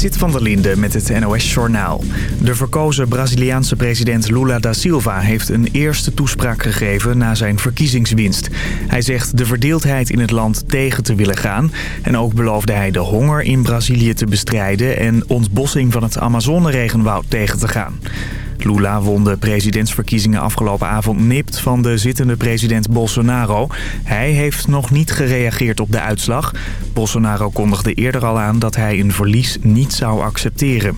Sit van der Linde met het NOS-journaal. De verkozen Braziliaanse president Lula da Silva heeft een eerste toespraak gegeven na zijn verkiezingswinst. Hij zegt de verdeeldheid in het land tegen te willen gaan. En ook beloofde hij de honger in Brazilië te bestrijden en ontbossing van het Amazone-regenwoud tegen te gaan. Lula won de presidentsverkiezingen afgelopen avond nipt van de zittende president Bolsonaro. Hij heeft nog niet gereageerd op de uitslag. Bolsonaro kondigde eerder al aan dat hij een verlies niet zou accepteren.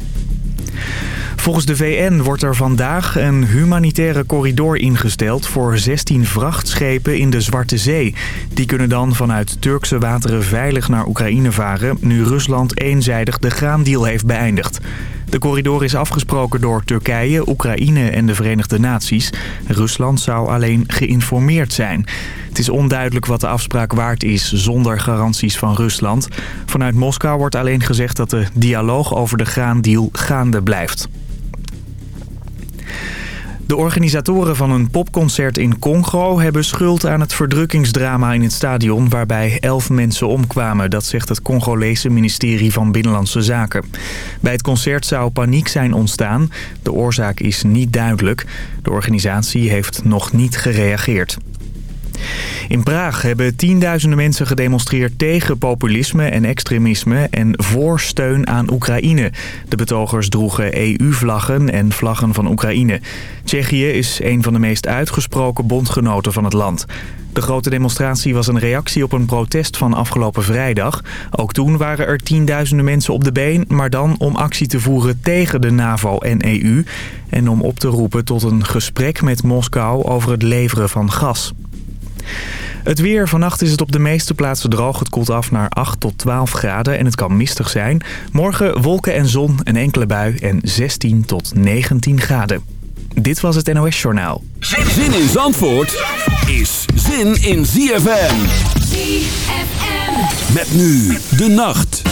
Volgens de VN wordt er vandaag een humanitaire corridor ingesteld voor 16 vrachtschepen in de Zwarte Zee. Die kunnen dan vanuit Turkse wateren veilig naar Oekraïne varen, nu Rusland eenzijdig de graandeal heeft beëindigd. De corridor is afgesproken door Turkije, Oekraïne en de Verenigde Naties. Rusland zou alleen geïnformeerd zijn. Het is onduidelijk wat de afspraak waard is zonder garanties van Rusland. Vanuit Moskou wordt alleen gezegd dat de dialoog over de graandeal gaande blijft. De organisatoren van een popconcert in Congo hebben schuld aan het verdrukkingsdrama in het stadion waarbij elf mensen omkwamen. Dat zegt het Congolese ministerie van Binnenlandse Zaken. Bij het concert zou paniek zijn ontstaan. De oorzaak is niet duidelijk. De organisatie heeft nog niet gereageerd. In Praag hebben tienduizenden mensen gedemonstreerd tegen populisme en extremisme en voor steun aan Oekraïne. De betogers droegen EU-vlaggen en vlaggen van Oekraïne. Tsjechië is een van de meest uitgesproken bondgenoten van het land. De grote demonstratie was een reactie op een protest van afgelopen vrijdag. Ook toen waren er tienduizenden mensen op de been, maar dan om actie te voeren tegen de NAVO en EU... en om op te roepen tot een gesprek met Moskou over het leveren van gas. Het weer. Vannacht is het op de meeste plaatsen droog. Het koelt af naar 8 tot 12 graden en het kan mistig zijn. Morgen wolken en zon, een enkele bui en 16 tot 19 graden. Dit was het NOS Journaal. Zin in Zandvoort is zin in ZFM. ZFM. Met nu de nacht.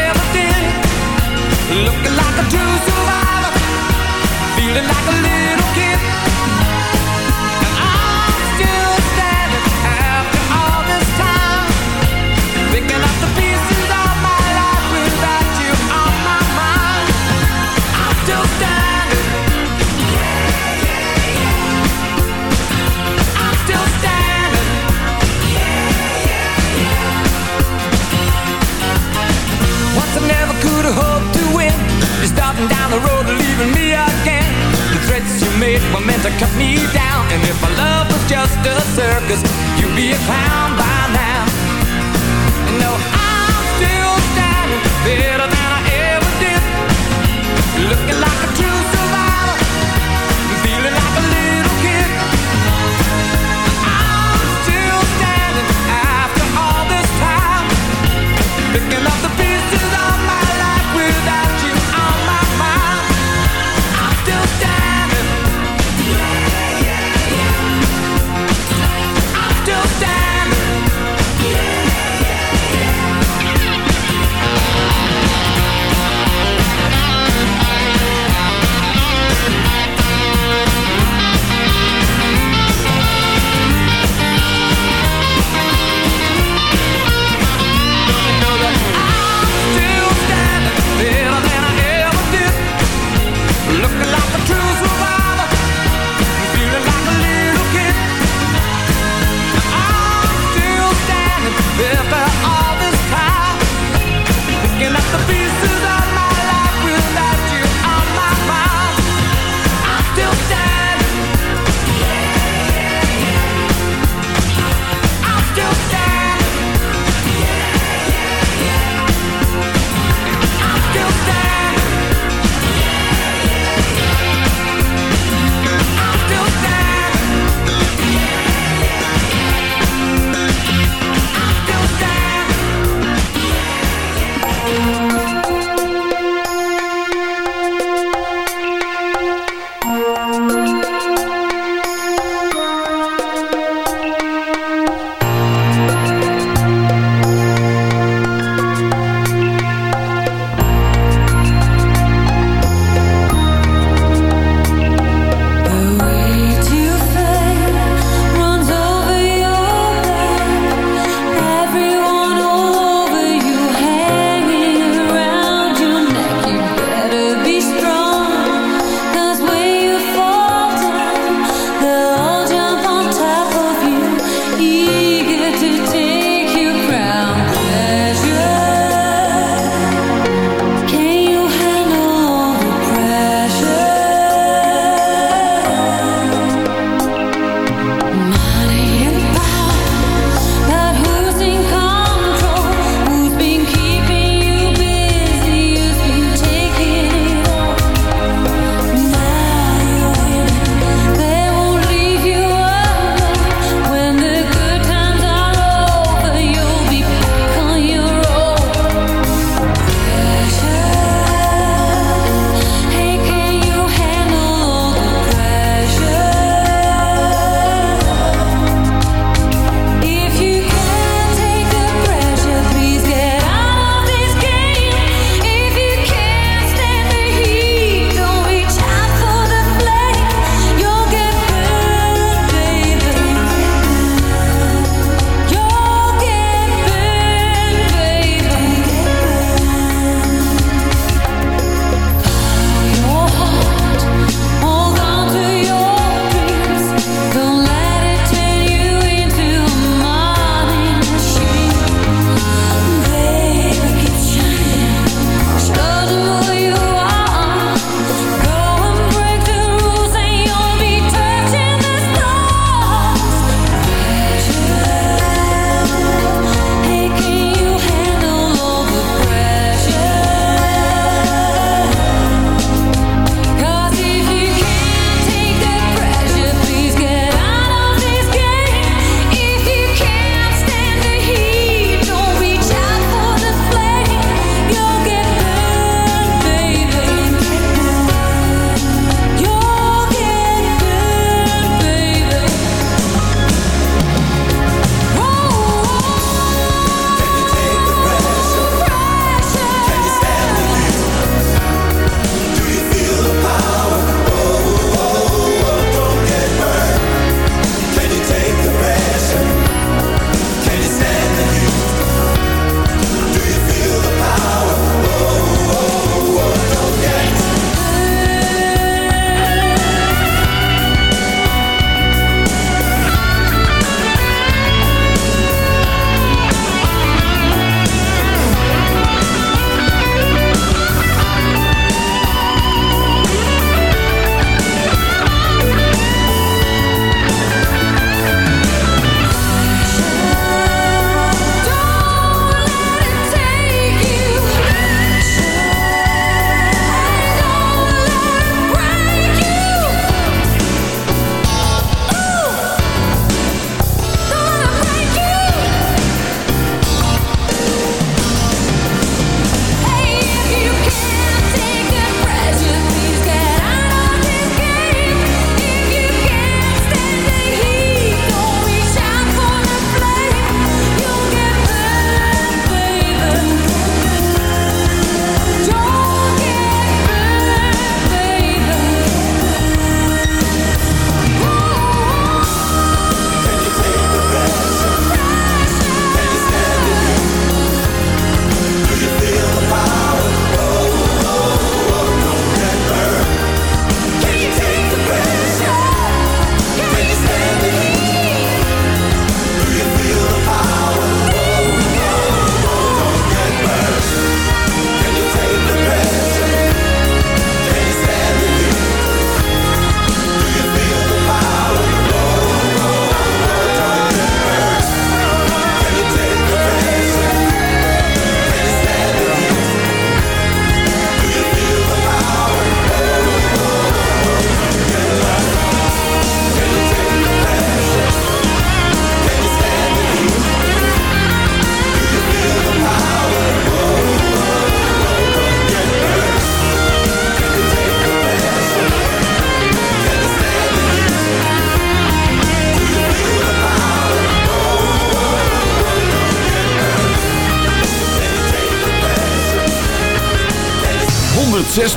Looking like a true survivor. Feeling like a little kid. And I'm still standing after all this time. The pieces of my life Without you on my mind. I'm still standing. I'm still standing. Once I never could have hoped You're starting down the road and leaving me again. The threats you made were meant to cut me down. And if my love was just a circus You'd be a clown by now. And no, I'm still standing Better than I ever did. Looking like a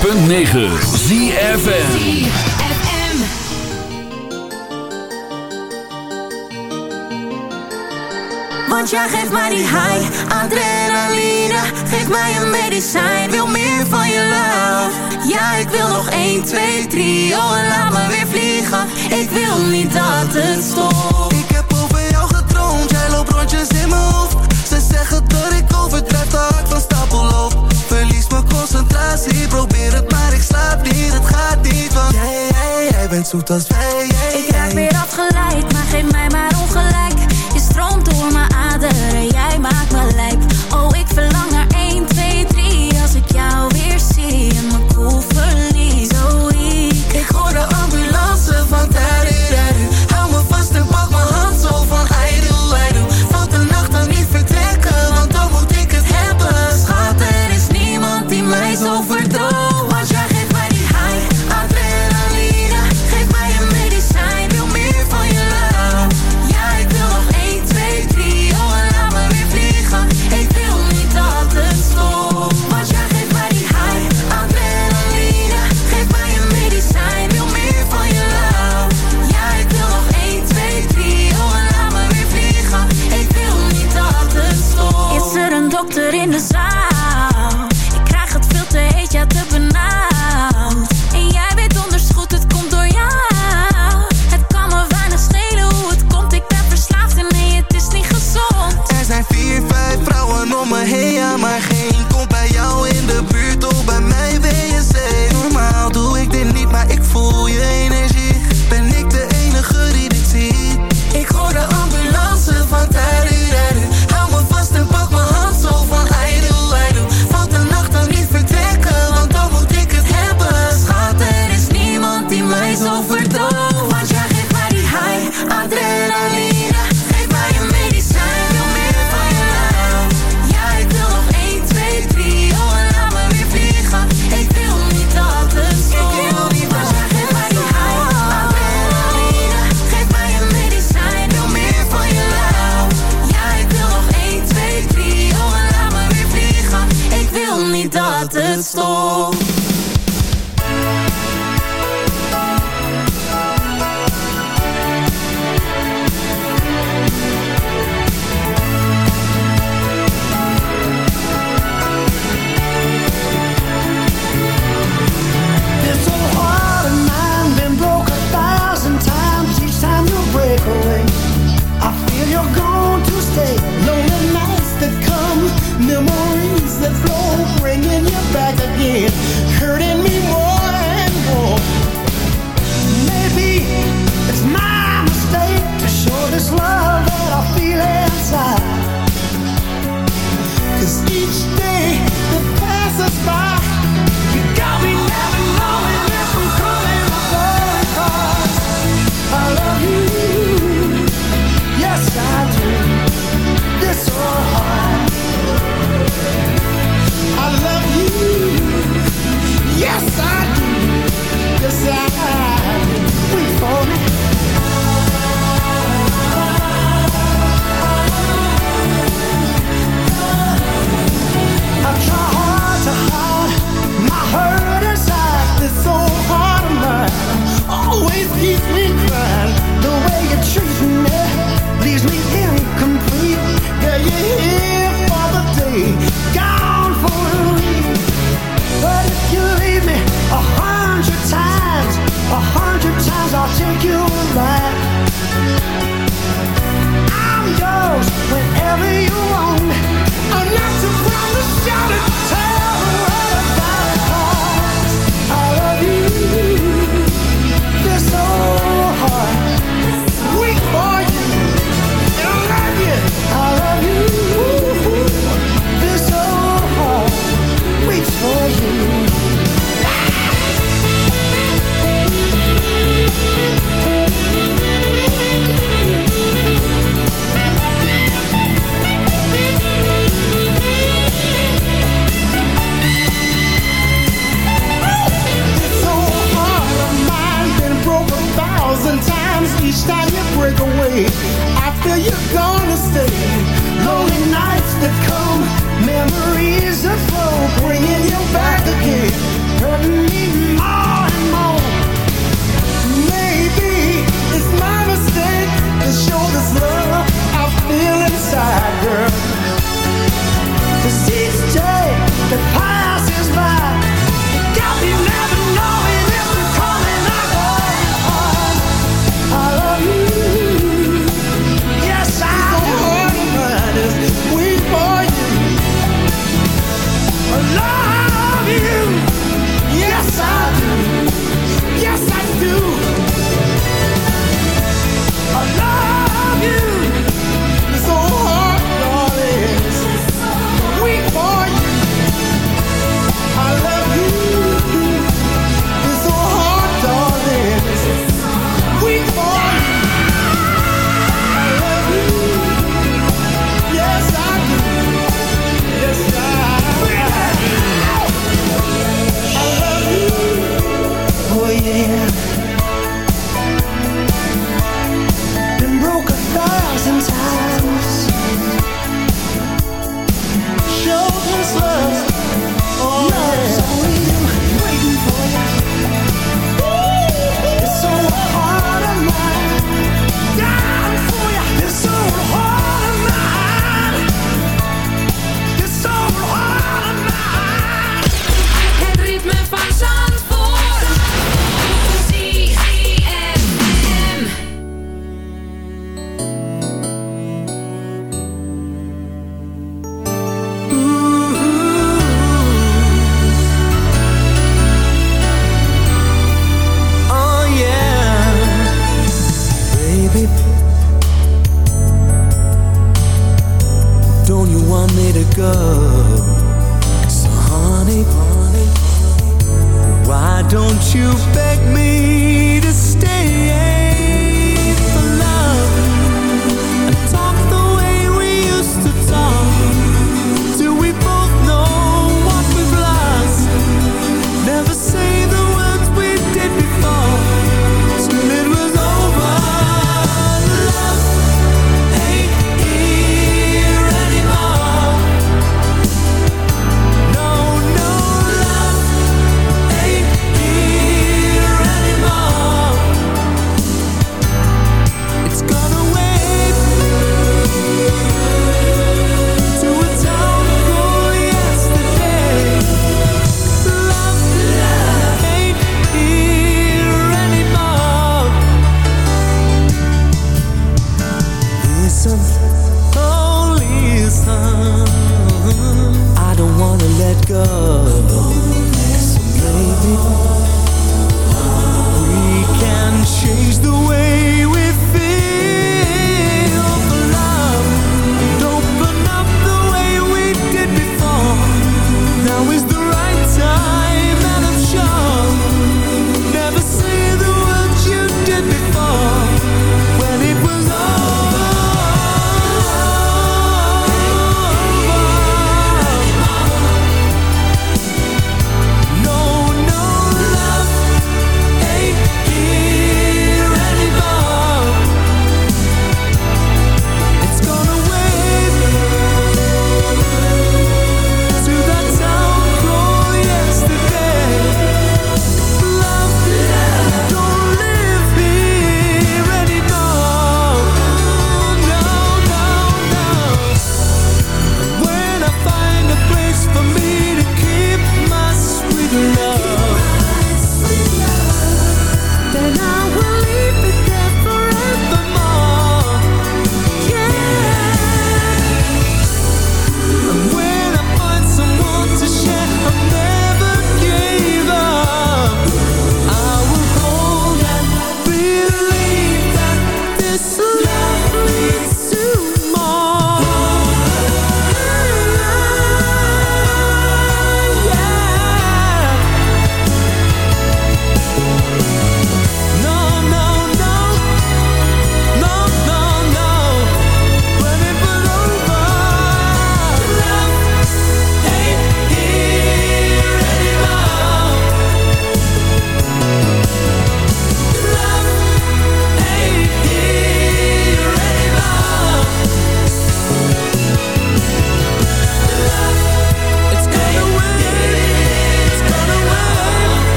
106.9 ZFN Want jij geeft mij die high, adrenaline Geef mij een medicijn, wil meer van je love. Ja, ik wil nog 1, 2, 3, oh zoet als wij. Ik raak weer afgeleid, maar geef mij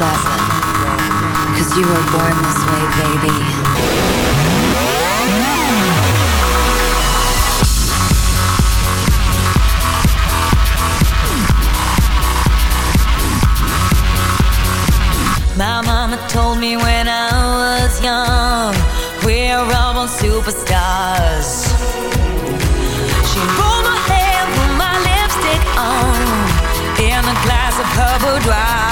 rise. Cause you were born this way, baby. My mama told me when I was young, we're all on superstars. She rolled my hair, put my lipstick on, in a glass of her boudoir.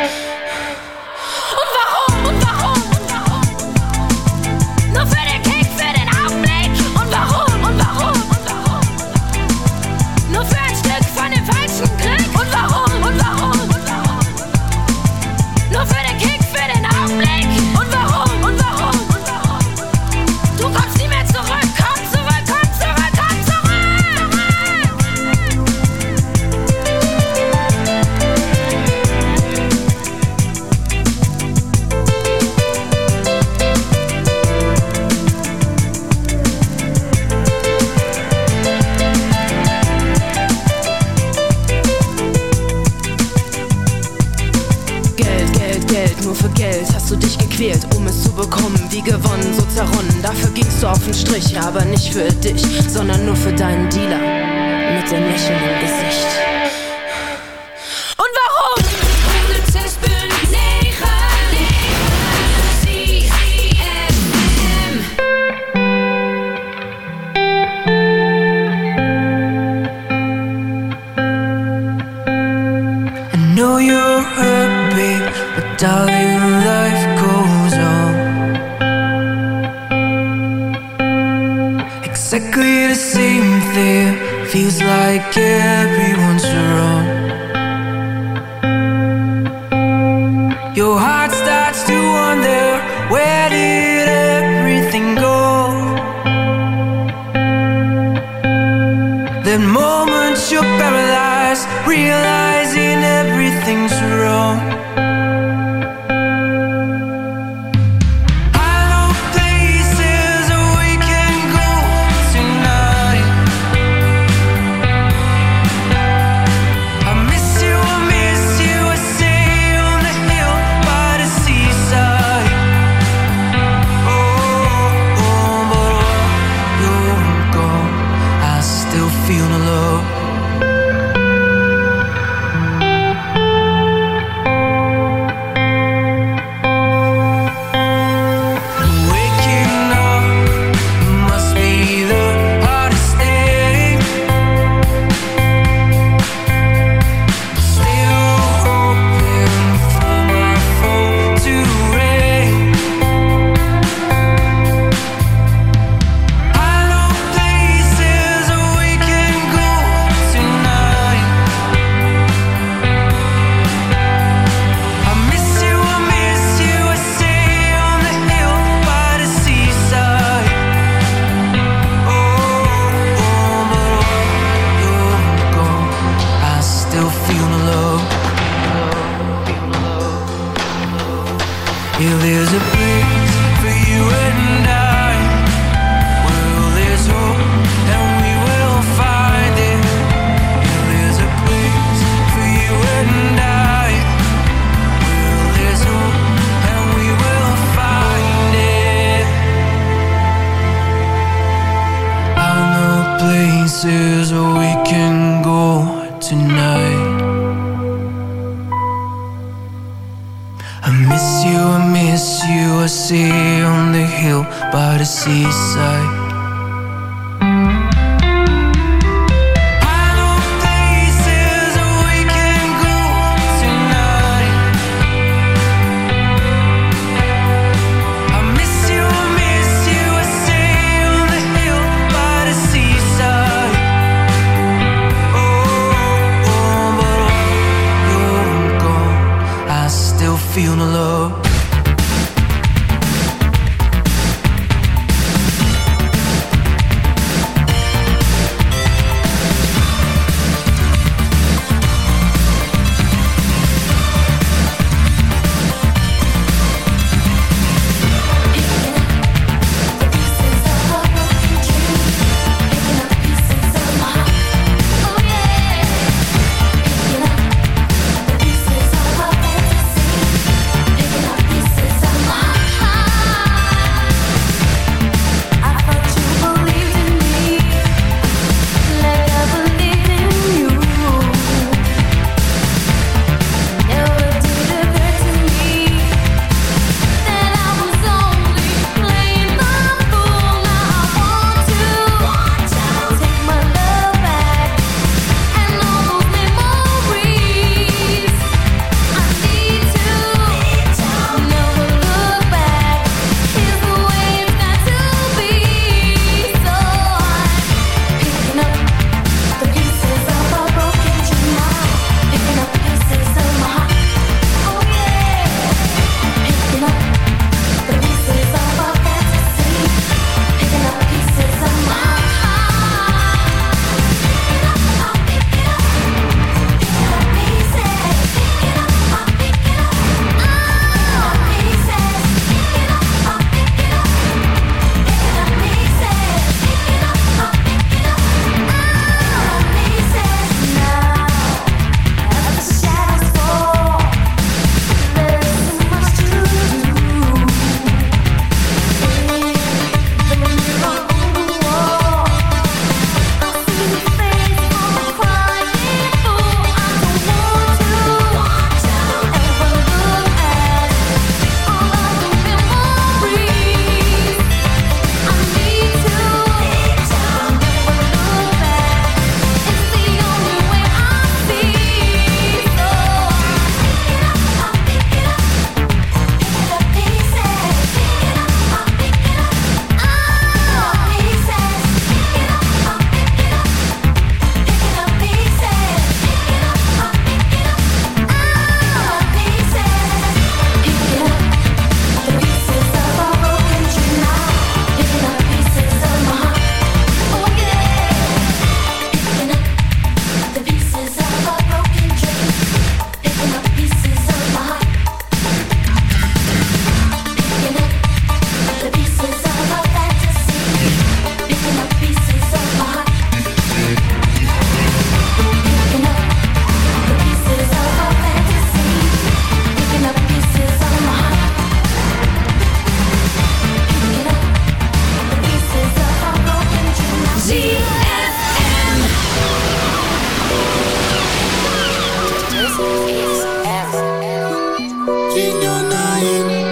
für dich, sondern nur für deinen Dealer. that moment you're paralyzed, realizing everything's wrong. miss you, I miss you. I see you on the hill by the seaside.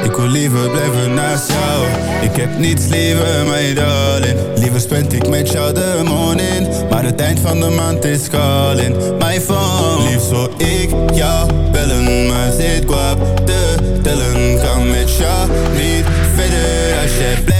Ik wil liever blijven naast jou. Ik heb niets liever, my darling. Liever spend ik met jou de morning. Maar het eind van de maand is calling My phone. Liefst zou ik jou bellen Maar zit kwap te tellen. Kan met jou niet verder als jij blijft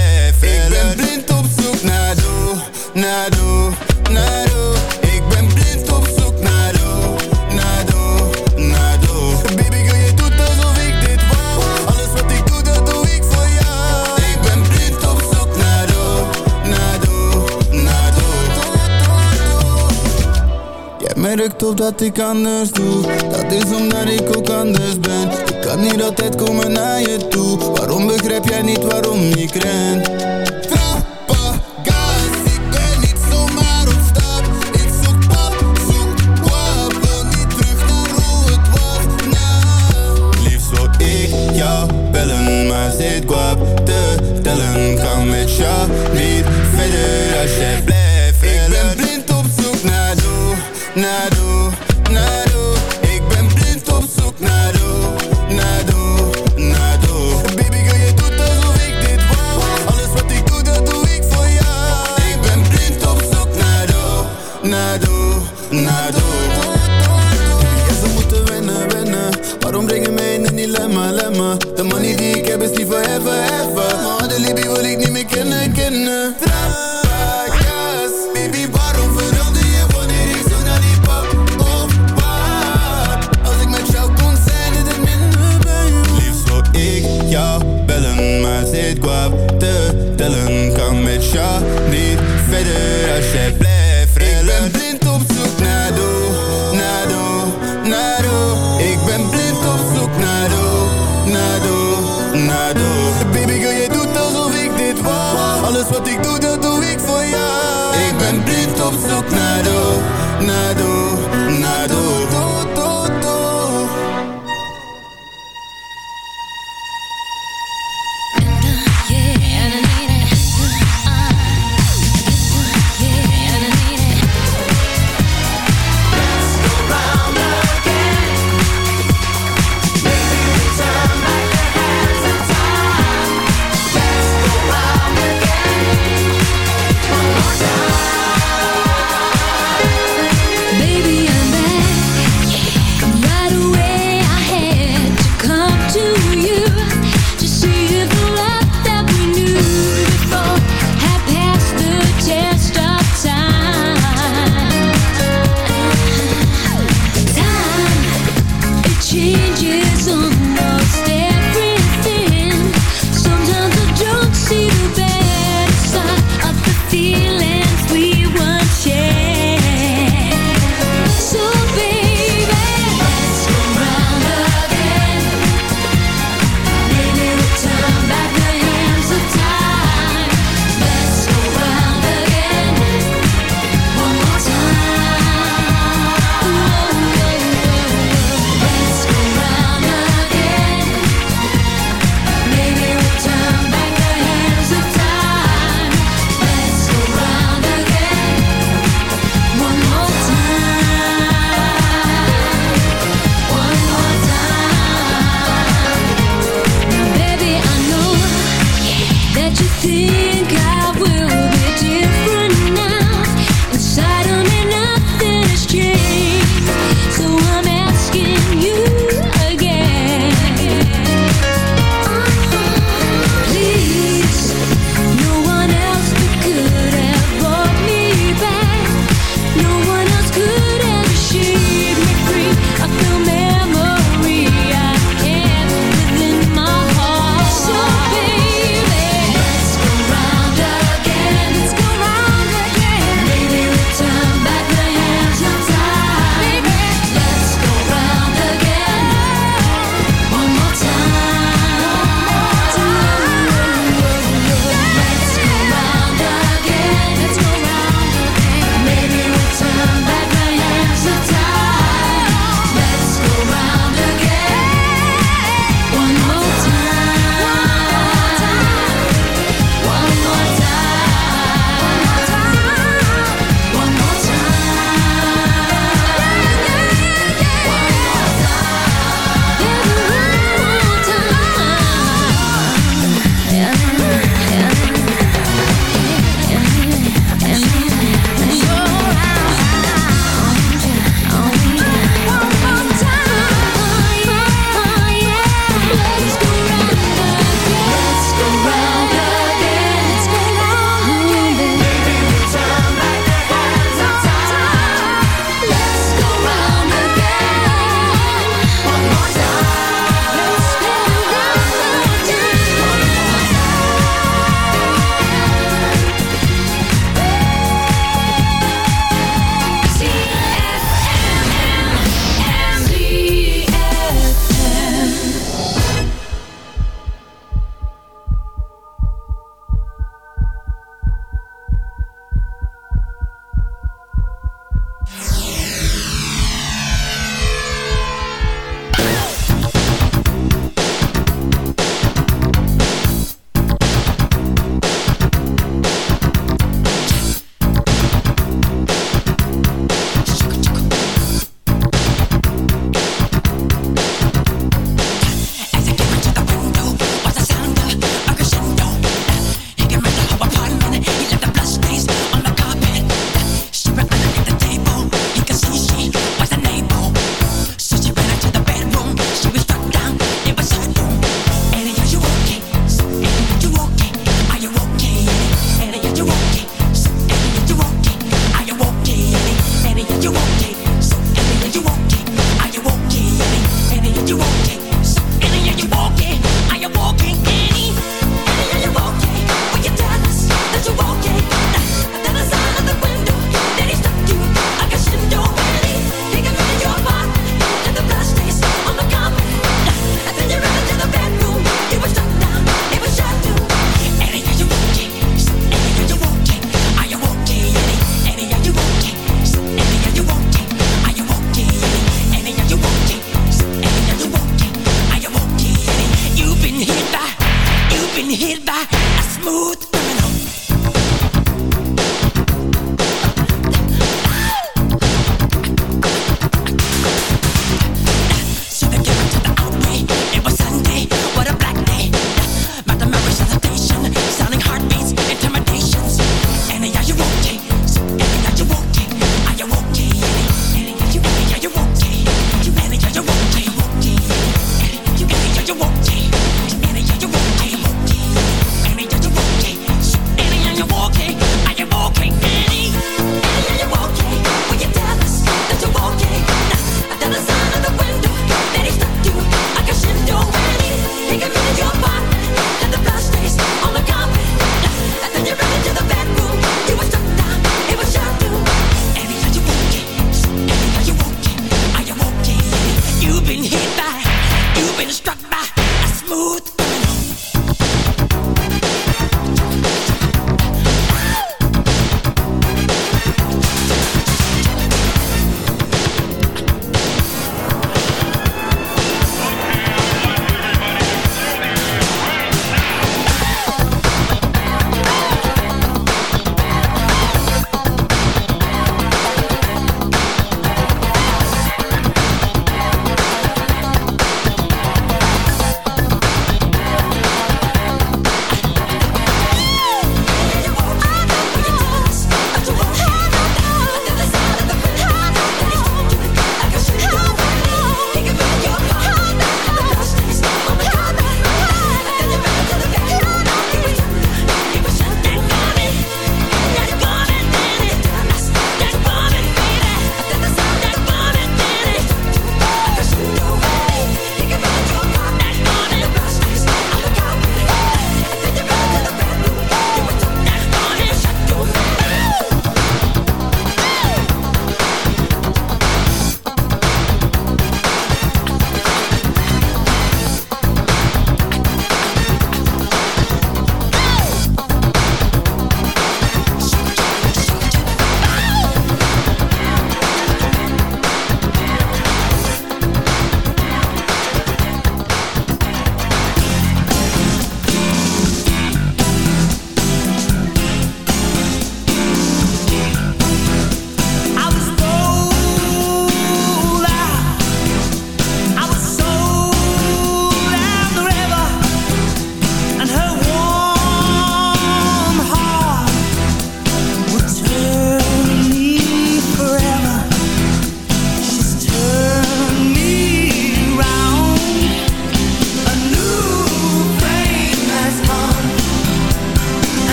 dat ik anders doe. Dat is omdat ik ook anders ben. Ik kan niet altijd komen naar je toe. Waarom begrijp jij niet waarom ik ren? Trappen, gas, ik ben niet zomaar op stap. Ik zoek pap, zoek wap Wil niet terug naar hoe het was, nou. Liefst zou ik jou bellen Maar zit kwap te tellen. Kan met jou niet verder als jij